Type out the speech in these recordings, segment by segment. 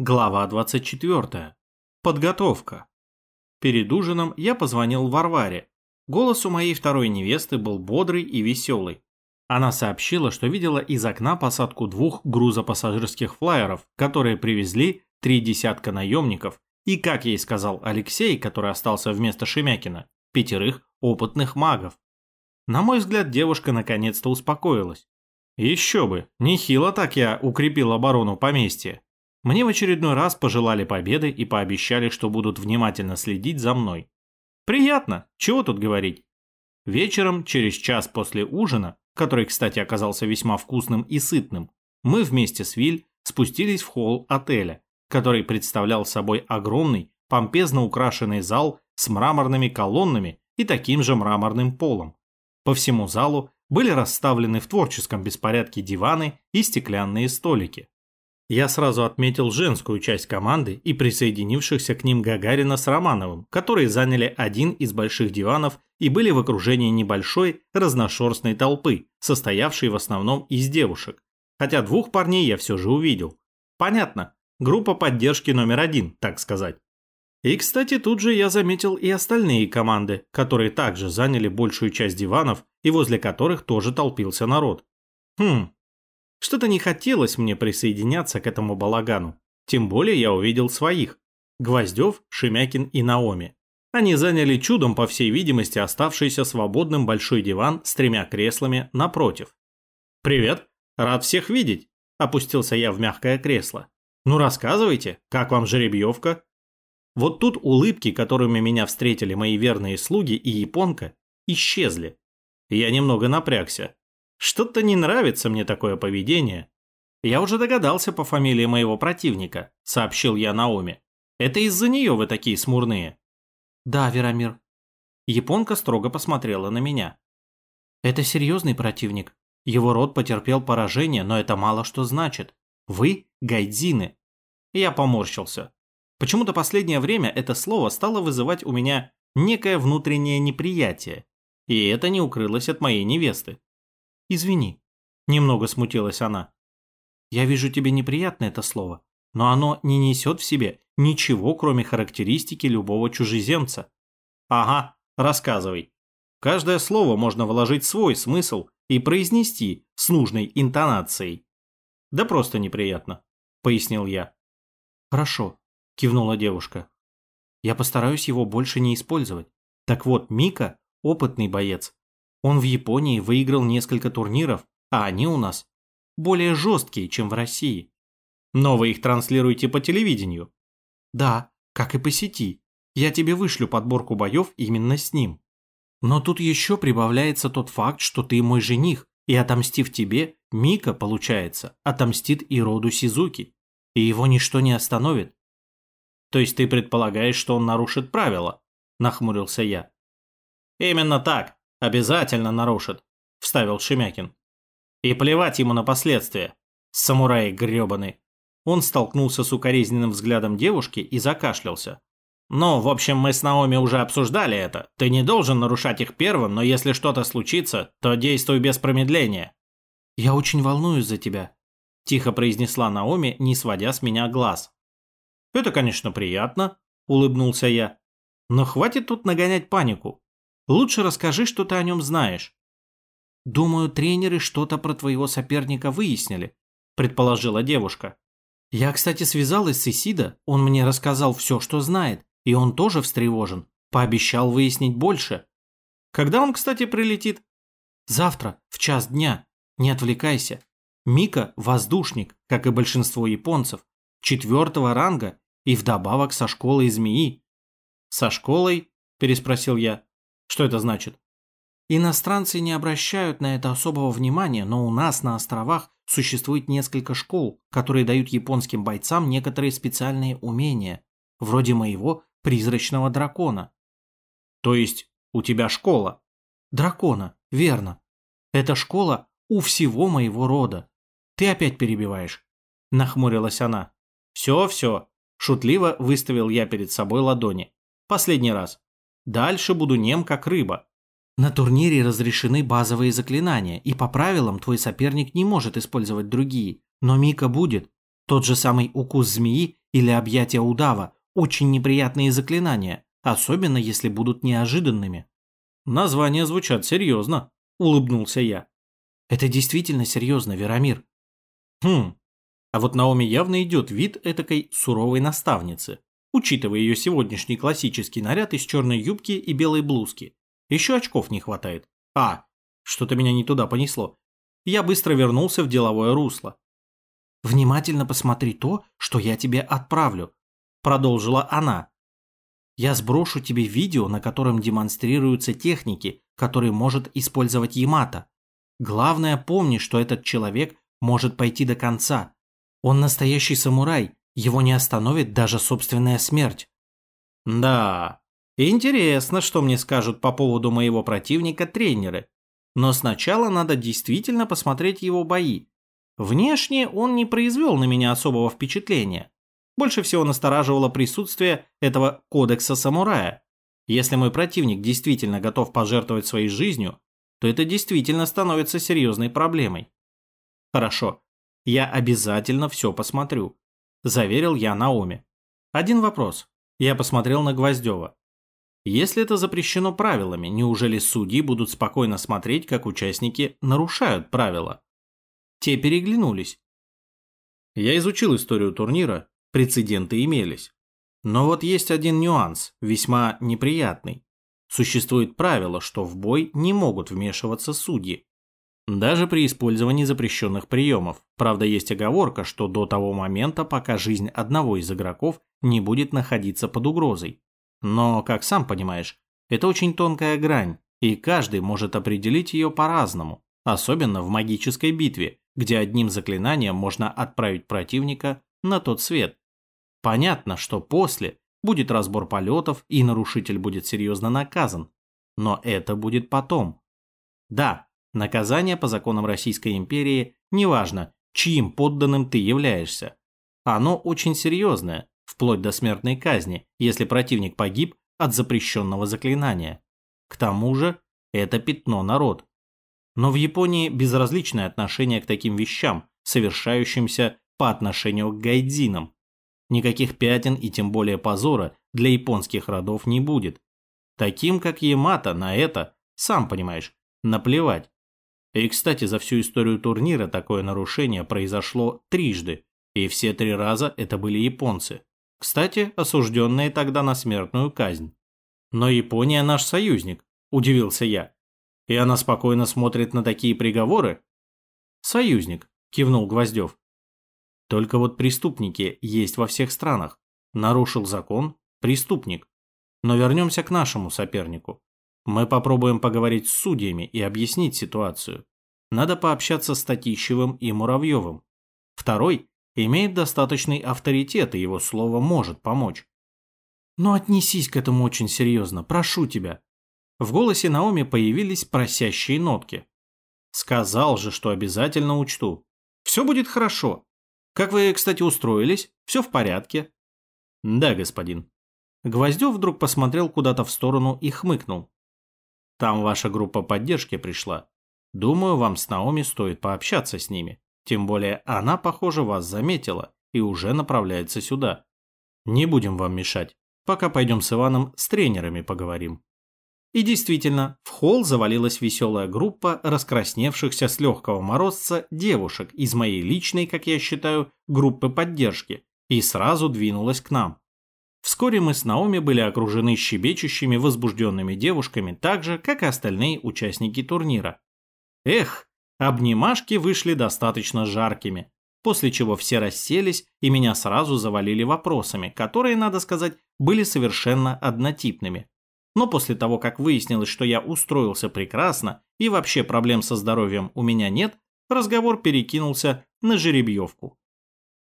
Глава 24. Подготовка. Перед ужином я позвонил Варваре. Голос у моей второй невесты был бодрый и веселый. Она сообщила, что видела из окна посадку двух грузопассажирских флайеров, которые привезли три десятка наемников, и, как ей сказал Алексей, который остался вместо Шемякина, пятерых опытных магов. На мой взгляд, девушка наконец-то успокоилась. Еще бы, нехило так я укрепил оборону поместья. Мне в очередной раз пожелали победы и пообещали, что будут внимательно следить за мной. Приятно, чего тут говорить. Вечером, через час после ужина, который, кстати, оказался весьма вкусным и сытным, мы вместе с Виль спустились в холл отеля, который представлял собой огромный, помпезно украшенный зал с мраморными колоннами и таким же мраморным полом. По всему залу были расставлены в творческом беспорядке диваны и стеклянные столики. Я сразу отметил женскую часть команды и присоединившихся к ним Гагарина с Романовым, которые заняли один из больших диванов и были в окружении небольшой разношерстной толпы, состоявшей в основном из девушек. Хотя двух парней я все же увидел. Понятно, группа поддержки номер один, так сказать. И, кстати, тут же я заметил и остальные команды, которые также заняли большую часть диванов и возле которых тоже толпился народ. Хм, что-то не хотелось мне присоединяться к этому балагану. Тем более я увидел своих. Гвоздев, Шемякин и Наоми. Они заняли чудом, по всей видимости, оставшийся свободным большой диван с тремя креслами напротив. «Привет! Рад всех видеть!» – опустился я в мягкое кресло. «Ну рассказывайте, как вам жеребьевка?» Вот тут улыбки, которыми меня встретили мои верные слуги и японка, исчезли. Я немного напрягся. Что-то не нравится мне такое поведение. Я уже догадался по фамилии моего противника, сообщил я Наоми. Это из-за нее вы такие смурные. Да, Верамир. Японка строго посмотрела на меня. Это серьезный противник. Его род потерпел поражение, но это мало что значит. Вы – гайдзины. Я поморщился. Почему-то последнее время это слово стало вызывать у меня некое внутреннее неприятие. И это не укрылось от моей невесты. «Извини», – немного смутилась она. «Я вижу тебе неприятно это слово, но оно не несет в себе ничего, кроме характеристики любого чужеземца». «Ага, рассказывай. Каждое слово можно вложить свой смысл и произнести с нужной интонацией». «Да просто неприятно», – пояснил я. «Хорошо», – кивнула девушка. «Я постараюсь его больше не использовать. Так вот, Мика – опытный боец, он в Японии выиграл несколько турниров, а они у нас более жесткие, чем в России. Но вы их транслируете по телевидению? Да, как и по сети. Я тебе вышлю подборку боев именно с ним. Но тут еще прибавляется тот факт, что ты мой жених, и отомстив тебе, Мика, получается, отомстит и роду Сизуки. И его ничто не остановит. То есть ты предполагаешь, что он нарушит правила? Нахмурился я. Именно так. Обязательно нарушит, вставил Шемякин. И плевать ему на последствия. Самурай грёбаный. Он столкнулся с укоризненным взглядом девушки и закашлялся. «Ну, в общем, мы с Наоми уже обсуждали это. Ты не должен нарушать их первым, но если что-то случится, то действуй без промедления». «Я очень волнуюсь за тебя», – тихо произнесла Наоми, не сводя с меня глаз. «Это, конечно, приятно», – улыбнулся я. «Но хватит тут нагонять панику. Лучше расскажи, что ты о нем знаешь. Думаю, тренеры что-то про твоего соперника выяснили, предположила девушка. Я, кстати, связалась с Исида, он мне рассказал все, что знает, и он тоже встревожен, пообещал выяснить больше. Когда он, кстати, прилетит? Завтра, в час дня. Не отвлекайся. Мика – воздушник, как и большинство японцев, четвертого ранга и вдобавок со школой змеи. «Со школой?» – переспросил я. Что это значит? Иностранцы не обращают на это особого внимания, но у нас на островах существует несколько школ, которые дают японским бойцам некоторые специальные умения, вроде моего призрачного дракона. То есть у тебя школа? Дракона, верно. Эта школа у всего моего рода. Ты опять перебиваешь. Нахмурилась она. Все-все. Шутливо выставил я перед собой ладони. Последний раз. Дальше буду нем, как рыба. На турнире разрешены базовые заклинания, и по правилам твой соперник не может использовать другие. Но Мика будет. Тот же самый укус змеи или объятия удава – очень неприятные заклинания, особенно если будут неожиданными. Названия звучат серьезно, улыбнулся я. Это действительно серьезно, Верамир. Хм, а вот Наоми явно идет вид этакой суровой наставницы, учитывая ее сегодняшний классический наряд из черной юбки и белой блузки. Еще очков не хватает. А, что-то меня не туда понесло. Я быстро вернулся в деловое русло. «Внимательно посмотри то, что я тебе отправлю», – продолжила она. «Я сброшу тебе видео, на котором демонстрируются техники, которые может использовать Ямато. Главное, помни, что этот человек может пойти до конца, он настоящий самурай, его не остановит даже собственная смерть. Да, интересно, что мне скажут по поводу моего противника тренеры. Но сначала надо действительно посмотреть его бои. Внешне он не произвел на меня особого впечатления. Больше всего настораживало присутствие этого кодекса самурая. Если мой противник действительно готов пожертвовать своей жизнью, то это действительно становится серьезной проблемой. Хорошо, я обязательно все посмотрю», – заверил я Наоми. Один вопрос. Я посмотрел на Гвоздева. Если это запрещено правилами, неужели судьи будут спокойно смотреть, как участники нарушают правила? Те переглянулись. Я изучил историю турнира, прецеденты имелись. Но вот есть один нюанс, весьма неприятный. Существует правило, что в бой не могут вмешиваться судьи. Даже при использовании запрещенных приемов. Правда, есть оговорка, что до того момента, пока жизнь одного из игроков не будет находиться под угрозой. Но, как сам понимаешь, это очень тонкая грань, и каждый может определить ее по-разному, особенно в магической битве, где одним заклинанием можно отправить противника на тот свет. Понятно, что после будет разбор полетов и нарушитель будет серьезно наказан, но это будет потом. Да, Наказание по законам Российской империи неважно, чьим подданным ты являешься. Оно очень серьезное, вплоть до смертной казни, если противник погиб от запрещенного заклинания. К тому же это пятно народ. Но в Японии безразличное отношение к таким вещам, совершающимся по отношению к гайдзинам. Никаких пятен и тем более позора для японских родов не будет. Таким, как Ямато, на это, сам понимаешь, наплевать. И, кстати, за всю историю турнира такое нарушение произошло трижды, и все три раза это были японцы. Кстати, осужденные тогда на смертную казнь. Но Япония наш союзник, удивился я. И она спокойно смотрит на такие приговоры? Союзник, кивнул Гвоздев. Только вот преступники есть во всех странах. Нарушил закон – преступник. Но вернемся к нашему сопернику. Мы попробуем поговорить с судьями и объяснить ситуацию. Надо пообщаться с Татищевым и Муравьевым. Второй имеет достаточный авторитет, и его слово может помочь. Но отнесись к этому очень серьезно, прошу тебя. В голосе Наоми появились просящие нотки. Сказал же, что обязательно учту. Все будет хорошо. Как вы, кстати, устроились? Все в порядке? Да, господин. Гвоздев вдруг посмотрел куда-то в сторону и хмыкнул. Там ваша группа поддержки пришла. Думаю, вам с Наоми стоит пообщаться с ними. Тем более она, похоже, вас заметила и уже направляется сюда. Не будем вам мешать. Пока пойдем с Иваном с тренерами поговорим. И действительно, в холл завалилась веселая группа раскрасневшихся с легкого морозца девушек из моей личной, как я считаю, группы поддержки и сразу двинулась к нам. Вскоре мы с Наоми были окружены щебечущими возбужденными девушками так же, как и остальные участники турнира. Эх, обнимашки вышли достаточно жаркими, после чего все расселись и меня сразу завалили вопросами, которые, надо сказать, были совершенно однотипными. Но после того, как выяснилось, что я устроился прекрасно и вообще проблем со здоровьем у меня нет, разговор перекинулся на жеребьевку.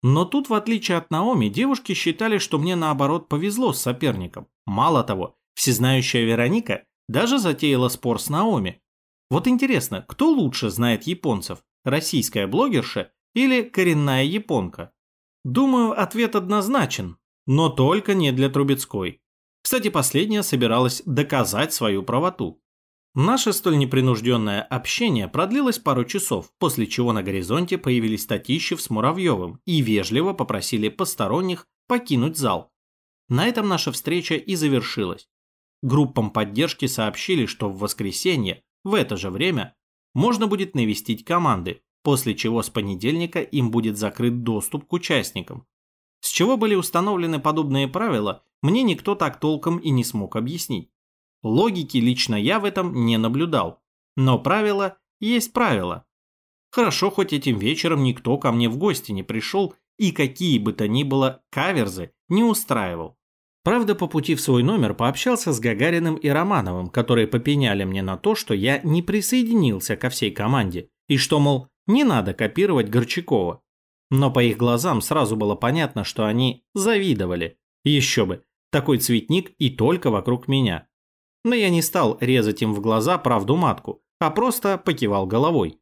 Но тут, в отличие от Наоми, девушки считали, что мне наоборот повезло с соперником. Мало того, всезнающая Вероника даже затеяла спор с Наоми. Вот интересно, кто лучше знает японцев, российская блогерша или коренная японка? Думаю, ответ однозначен, но только не для Трубецкой. Кстати, последняя собиралась доказать свою правоту. Наше столь непринужденное общение продлилось пару часов, после чего на горизонте появились Татищев с Муравьевым и вежливо попросили посторонних покинуть зал. На этом наша встреча и завершилась. Группам поддержки сообщили, что в воскресенье, в это же время, можно будет навестить команды, после чего с понедельника им будет закрыт доступ к участникам. С чего были установлены подобные правила, мне никто так толком и не смог объяснить. Логики лично я в этом не наблюдал, но правило есть правило. Хорошо, хоть этим вечером никто ко мне в гости не пришел и какие бы то ни было каверзы не устраивал. Правда, по пути в свой номер пообщался с Гагариным и Романовым, которые попеняли мне на то, что я не присоединился ко всей команде, и что, мол, не надо копировать Горчакова. Но по их глазам сразу было понятно, что они завидовали. Еще бы, такой цветник и только вокруг меня. Но я не стал резать им в глаза правду матку, а просто покивал головой.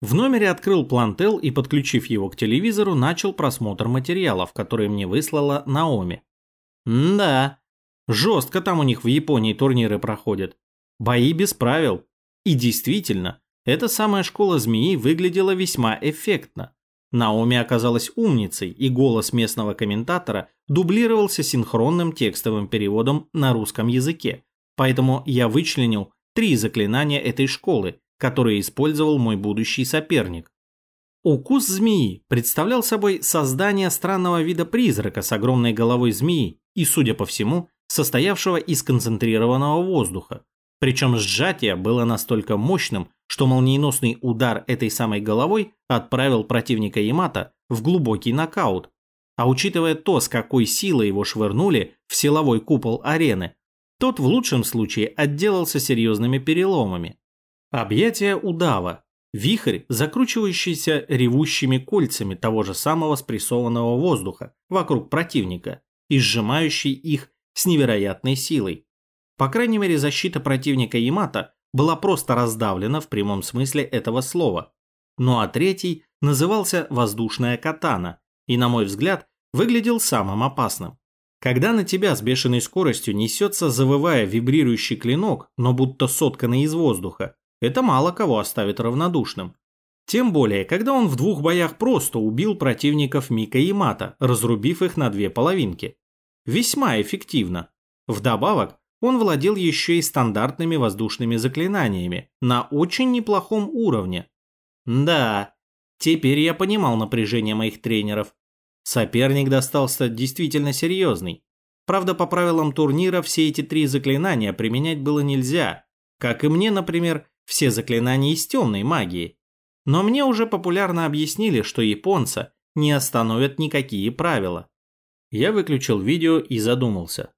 В номере открыл плантел и, подключив его к телевизору, начал просмотр материалов, которые мне выслала Наоми. да, жестко там у них в Японии турниры проходят. Бои без правил. И действительно, эта самая школа змеи выглядела весьма эффектно. Наоми оказалась умницей, и голос местного комментатора дублировался синхронным текстовым переводом на русском языке. Поэтому я вычленил три заклинания этой школы, которые использовал мой будущий соперник. Укус змеи представлял собой создание странного вида призрака с огромной головой змеи и, судя по всему, состоявшего из концентрированного воздуха. Причем сжатие было настолько мощным, что молниеносный удар этой самой головой отправил противника Ямата в глубокий нокаут. А учитывая то, с какой силой его швырнули в силовой купол арены, тот в лучшем случае отделался серьезными переломами. Объятие удава. Вихрь, закручивающийся ревущими кольцами того же самого спрессованного воздуха вокруг противника и сжимающий их с невероятной силой. По крайней мере, защита противника Ямата была просто раздавлена в прямом смысле этого слова. Ну а третий назывался «воздушная катана» и, на мой взгляд, выглядел самым опасным. Когда на тебя с бешеной скоростью несется, завывая вибрирующий клинок, но будто сотканный из воздуха, это мало кого оставит равнодушным. Тем более, когда он в двух боях просто убил противников Мика и Мата, разрубив их на две половинки. Весьма эффективно. Вдобавок, он владел еще и стандартными воздушными заклинаниями на очень неплохом уровне. Да, теперь я понимал напряжение моих тренеров. Соперник достался действительно серьезный. Правда, по правилам турнира все эти три заклинания применять было нельзя. Как и мне, например, все заклинания из темной магии. Но мне уже популярно объяснили, что японца не остановят никакие правила. Я выключил видео и задумался.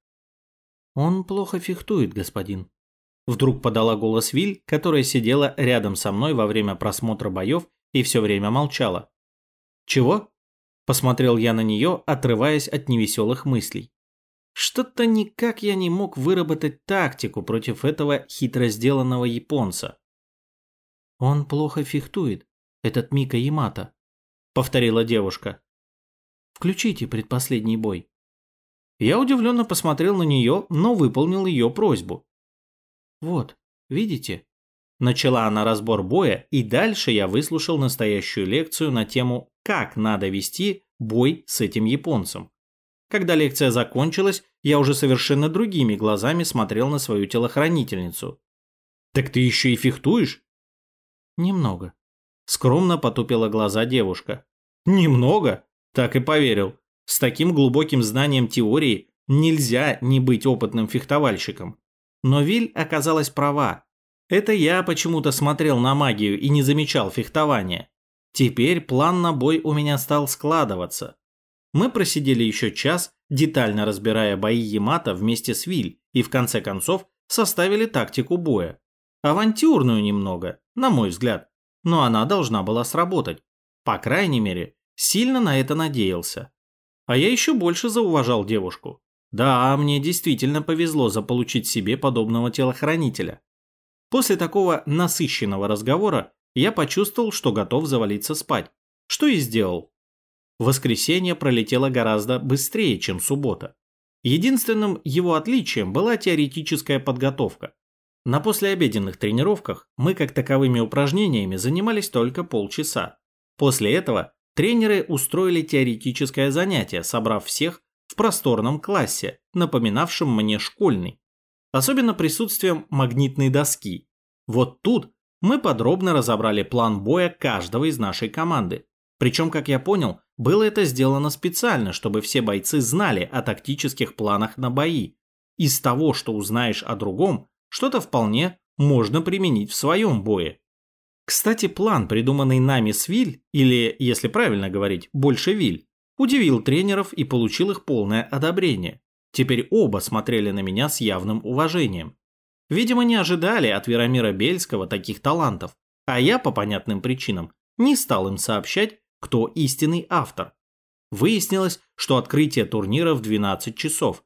«Он плохо фехтует, господин». Вдруг подала голос Виль, которая сидела рядом со мной во время просмотра боев и все время молчала. «Чего?» Посмотрел я на нее, отрываясь от невеселых мыслей. Что-то никак я не мог выработать тактику против этого хитро сделанного японца. «Он плохо фехтует, этот Мика Ямато», — повторила девушка. «Включите предпоследний бой». Я удивленно посмотрел на нее, но выполнил ее просьбу. «Вот, видите?» Начала она разбор боя, и дальше я выслушал настоящую лекцию на тему «Как надо вести бой с этим японцем». Когда лекция закончилась, я уже совершенно другими глазами смотрел на свою телохранительницу. «Так ты еще и фехтуешь?» Немного. Скромно потупила глаза девушка. Немного? Так и поверил. С таким глубоким знанием теории нельзя не быть опытным фехтовальщиком. Но Виль оказалась права. Это я почему-то смотрел на магию и не замечал фехтования. Теперь план на бой у меня стал складываться. Мы просидели еще час, детально разбирая бои Ямато вместе с Виль, и в конце концов составили тактику боя. Авантюрную немного, на мой взгляд, но она должна была сработать. По крайней мере, сильно на это надеялся. А я еще больше зауважал девушку. Да, мне действительно повезло заполучить себе подобного телохранителя. После такого насыщенного разговора я почувствовал, что готов завалиться спать. Что и сделал. Воскресенье пролетело гораздо быстрее, чем суббота. Единственным его отличием была теоретическая подготовка. На послеобеденных тренировках мы как таковыми упражнениями занимались только полчаса. После этого тренеры устроили теоретическое занятие, собрав всех в просторном классе, напоминавшем мне школьный. Особенно присутствием магнитной доски. Вот тут мы подробно разобрали план боя каждого из нашей команды. Причем, как я понял, было это сделано специально, чтобы все бойцы знали о тактических планах на бои. Из того, что узнаешь о другом, что-то вполне можно применить в своем бое. Кстати, план, придуманный нами с Виль, или, если правильно говорить, больше Виль, удивил тренеров и получил их полное одобрение. Теперь оба смотрели на меня с явным уважением. Видимо, не ожидали от Веромира Бельского таких талантов, а я, по понятным причинам, не стал им сообщать, кто истинный автор. Выяснилось, что открытие турнира в 12 часов.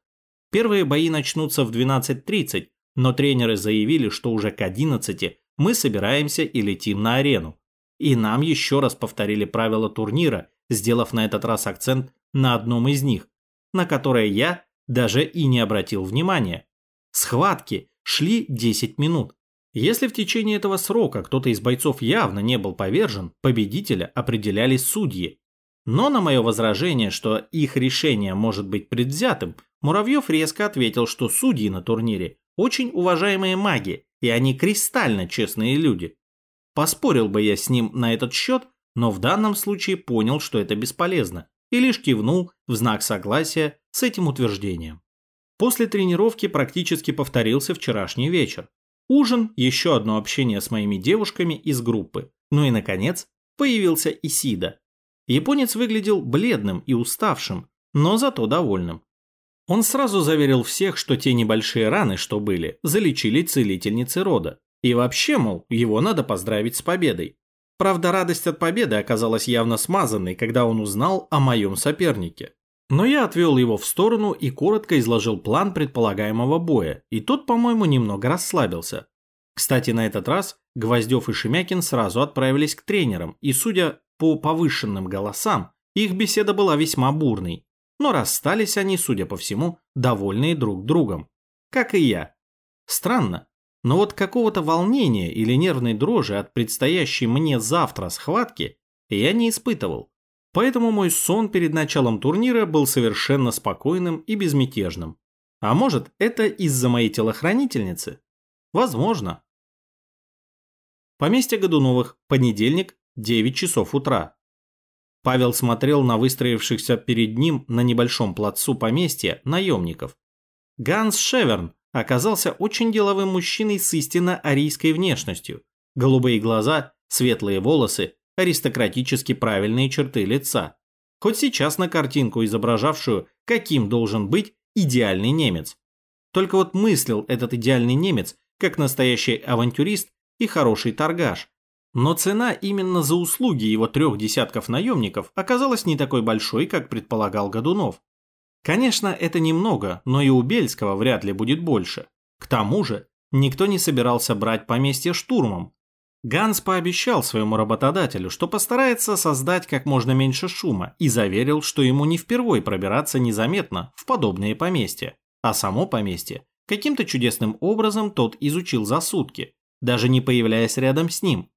Первые бои начнутся в 12.30, но тренеры заявили, что уже к 11 мы собираемся и летим на арену. И нам еще раз повторили правила турнира, сделав на этот раз акцент на одном из них, на которое я даже и не обратил внимания. Схватки шли 10 минут. Если в течение этого срока кто-то из бойцов явно не был повержен, победителя определяли судьи. Но на мое возражение, что их решение может быть предвзятым, Муравьев резко ответил, что судьи на турнире очень уважаемые маги, и они кристально честные люди. Поспорил бы я с ним на этот счет, но в данном случае понял, что это бесполезно, и лишь кивнул в знак согласия с этим утверждением. После тренировки практически повторился вчерашний вечер. Ужин, еще одно общение с моими девушками из группы. Ну и, наконец, появился Исида. Японец выглядел бледным и уставшим, но зато довольным. Он сразу заверил всех, что те небольшие раны, что были, залечили целительницы рода. И вообще, мол, его надо поздравить с победой. Правда, радость от победы оказалась явно смазанной, когда он узнал о моем сопернике. Но я отвел его в сторону и коротко изложил план предполагаемого боя, и тот, по-моему, немного расслабился. Кстати, на этот раз Гвоздев и Шемякин сразу отправились к тренерам, и, судя по повышенным голосам, их беседа была весьма бурной. Но расстались они, судя по всему, довольные друг другом. Как и я. Странно, но вот какого-то волнения или нервной дрожи от предстоящей мне завтра схватки я не испытывал. Поэтому мой сон перед началом турнира был совершенно спокойным и безмятежным. А может, это из-за моей телохранительницы? Возможно. Поместье Годуновых, понедельник, 9 часов утра. Павел смотрел на выстроившихся перед ним на небольшом плацу поместья наемников. Ганс Шеверн оказался очень деловым мужчиной с истинно арийской внешностью. Голубые глаза, светлые волосы, аристократически правильные черты лица. Хоть сейчас на картинку, изображавшую, каким должен быть идеальный немец. Только вот мыслил этот идеальный немец как настоящий авантюрист и хороший торгаш. Но цена именно за услуги его трех десятков наемников оказалась не такой большой, как предполагал Годунов. Конечно, это немного, но и у Бельского вряд ли будет больше. К тому же, никто не собирался брать поместье штурмом. Ганс пообещал своему работодателю, что постарается создать как можно меньше шума и заверил, что ему не впервой пробираться незаметно в подобные поместья. А само поместье каким-то чудесным образом тот изучил за сутки, даже не появляясь рядом с ним.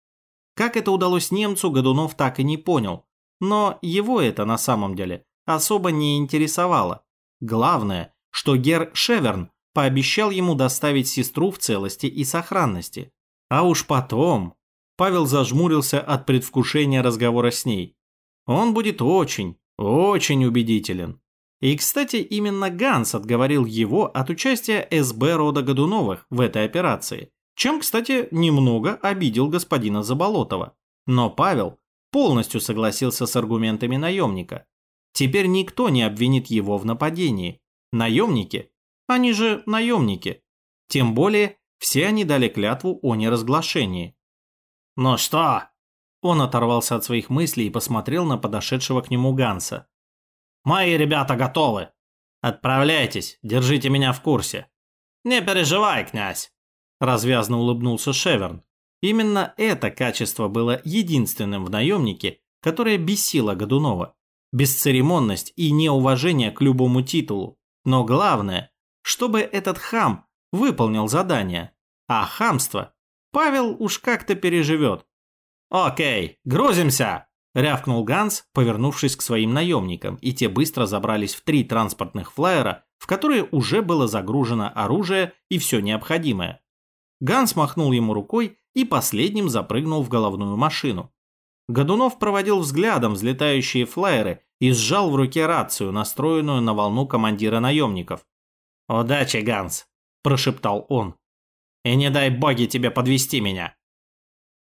Как это удалось немцу, Годунов так и не понял. Но его это на самом деле особо не интересовало. Главное, что Гер Шеверн пообещал ему доставить сестру в целости и сохранности. А уж потом... Павел зажмурился от предвкушения разговора с ней. Он будет очень, очень убедителен. И, кстати, именно Ганс отговорил его от участия СБ рода Годуновых в этой операции, чем, кстати, немного обидел господина Заболотова. Но Павел полностью согласился с аргументами наемника. Теперь никто не обвинит его в нападении. Наемники? Они же наемники. Тем более, все они дали клятву о неразглашении. «Ну что?» Он оторвался от своих мыслей и посмотрел на подошедшего к нему Ганса. «Мои ребята готовы. Отправляйтесь, держите меня в курсе». «Не переживай, князь!» Развязно улыбнулся Шеверн. Именно это качество было единственным в наемнике, которое бесило Годунова бесцеремонность и неуважение к любому титулу. Но главное, чтобы этот хам выполнил задание. А хамство Павел уж как-то переживет. «Окей, грузимся!» Рявкнул Ганс, повернувшись к своим наемникам, и те быстро забрались в три транспортных флайера, в которые уже было загружено оружие и все необходимое. Ганс махнул ему рукой и последним запрыгнул в головную машину. Годунов проводил взглядом взлетающие флайеры и сжал в руке рацию, настроенную на волну командира наемников. «Удачи, Ганс!» – прошептал он. «И не дай боги тебе подвести меня!»